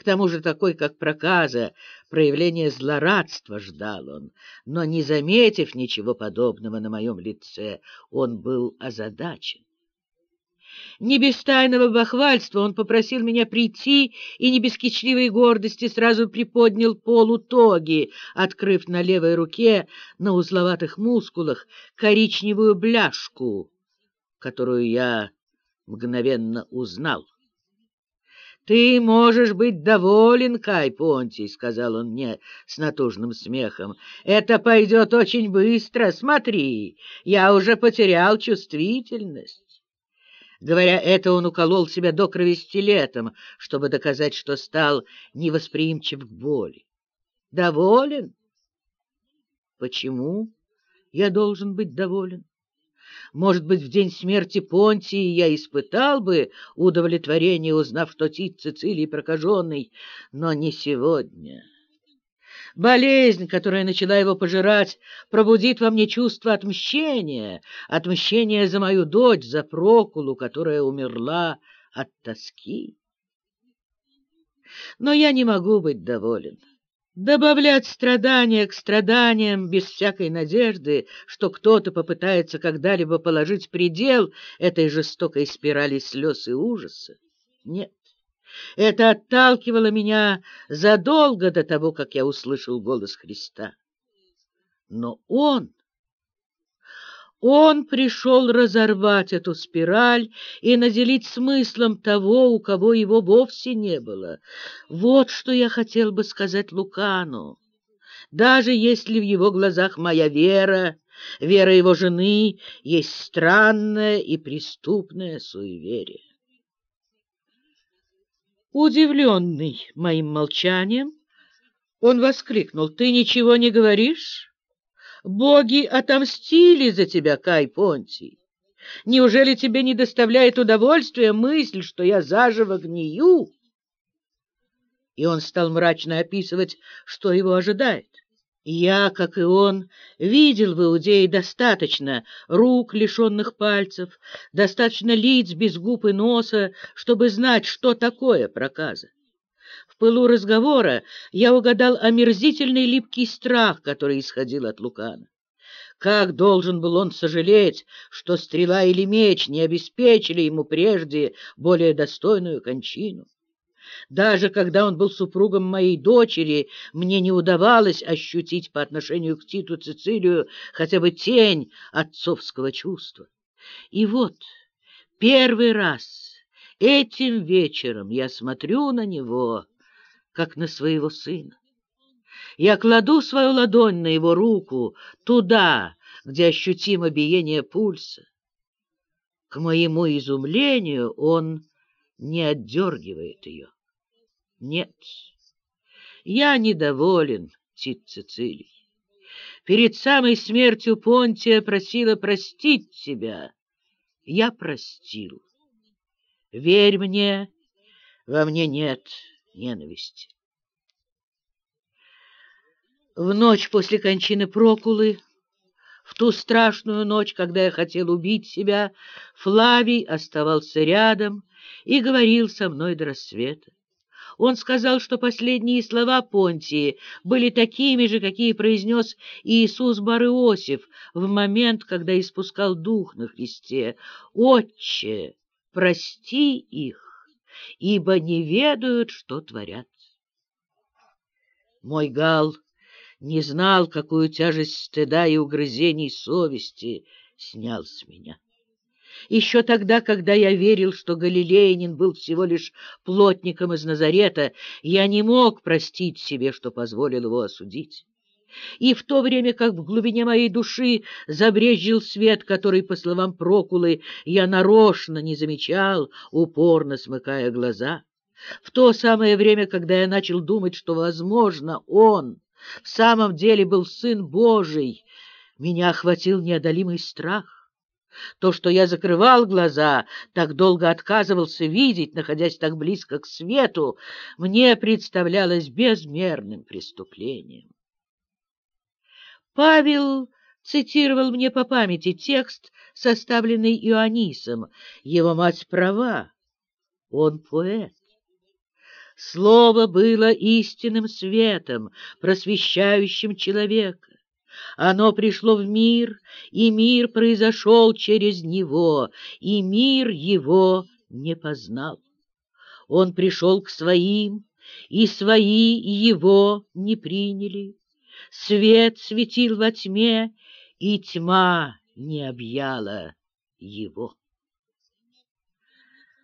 К тому же такой, как проказа, проявление злорадства ждал он, но, не заметив ничего подобного на моем лице, он был озадачен. Не без тайного бахвальства он попросил меня прийти и не без кичливой гордости сразу приподнял полу тоги, открыв на левой руке на узловатых мускулах коричневую бляшку, которую я мгновенно узнал. — Ты можешь быть доволен, Кай Понтий, — сказал он мне с натужным смехом. — Это пойдет очень быстро. Смотри, я уже потерял чувствительность. Говоря это, он уколол себя до крови стилетом, чтобы доказать, что стал невосприимчив к боли. Доволен? Почему я должен быть доволен? Может быть, в день смерти Понтии я испытал бы удовлетворение, узнав, что Тит Цицилий прокаженный, но не сегодня. Болезнь, которая начала его пожирать, пробудит во мне чувство отмщения, отмщения за мою дочь, за Прокулу, которая умерла от тоски. Но я не могу быть доволен. Добавлять страдания к страданиям без всякой надежды, что кто-то попытается когда-либо положить предел этой жестокой спирали слез и ужаса, нет. Это отталкивало меня задолго до того, как я услышал голос Христа. Но Он, Он пришел разорвать эту спираль и наделить смыслом того, у кого его вовсе не было. Вот что я хотел бы сказать Лукану. Даже если в его глазах моя вера, вера его жены, есть странное и преступное суеверие. Удивленный моим молчанием, он воскликнул, «Ты ничего не говоришь? Боги отомстили за тебя, Кай Понтий. Неужели тебе не доставляет удовольствия мысль, что я заживо гнию?» И он стал мрачно описывать, что его ожидает. Я, как и он, видел в Иудее достаточно рук, лишенных пальцев, достаточно лиц без губ и носа, чтобы знать, что такое проказа. Пылу разговора я угадал омерзительный липкий страх, который исходил от Лукана. Как должен был он сожалеть, что стрела или меч не обеспечили ему прежде более достойную кончину? Даже когда он был супругом моей дочери, мне не удавалось ощутить по отношению к Титу Цицилию хотя бы тень отцовского чувства. И вот первый раз этим вечером я смотрю на него, как на своего сына. Я кладу свою ладонь на его руку, туда, где ощутимо биение пульса. К моему изумлению он не отдергивает ее. Нет, я недоволен, Тит Цицилий. Перед самой смертью Понтия просила простить тебя. Я простил. Верь мне, во мне нет ненависти. В ночь после кончины Прокулы, в ту страшную ночь, когда я хотел убить себя, Флавий оставался рядом и говорил со мной до рассвета. Он сказал, что последние слова Понтии были такими же, какие произнес Иисус Барыосиф в момент, когда испускал дух на Христе. «Отче, прости их, ибо не ведают, что творят». Мой гал не знал, какую тяжесть стыда и угрызений совести снял с меня. Еще тогда, когда я верил, что Галилеянин был всего лишь плотником из Назарета, я не мог простить себе, что позволил его осудить. И в то время, как в глубине моей души забрезжил свет, который, по словам Прокулы, я нарочно не замечал, упорно смыкая глаза, в то самое время, когда я начал думать, что, возможно, он в самом деле был Сын Божий, меня охватил неодолимый страх. То, что я закрывал глаза, так долго отказывался видеть, находясь так близко к свету, мне представлялось безмерным преступлением. Павел цитировал мне по памяти текст, составленный Ионисом. Его мать права, он поэт. Слово было истинным светом, просвещающим человека. Оно пришло в мир, и мир произошел через него, и мир его не познал. Он пришел к своим, и свои его не приняли. Свет светил во тьме, и тьма не объяла его.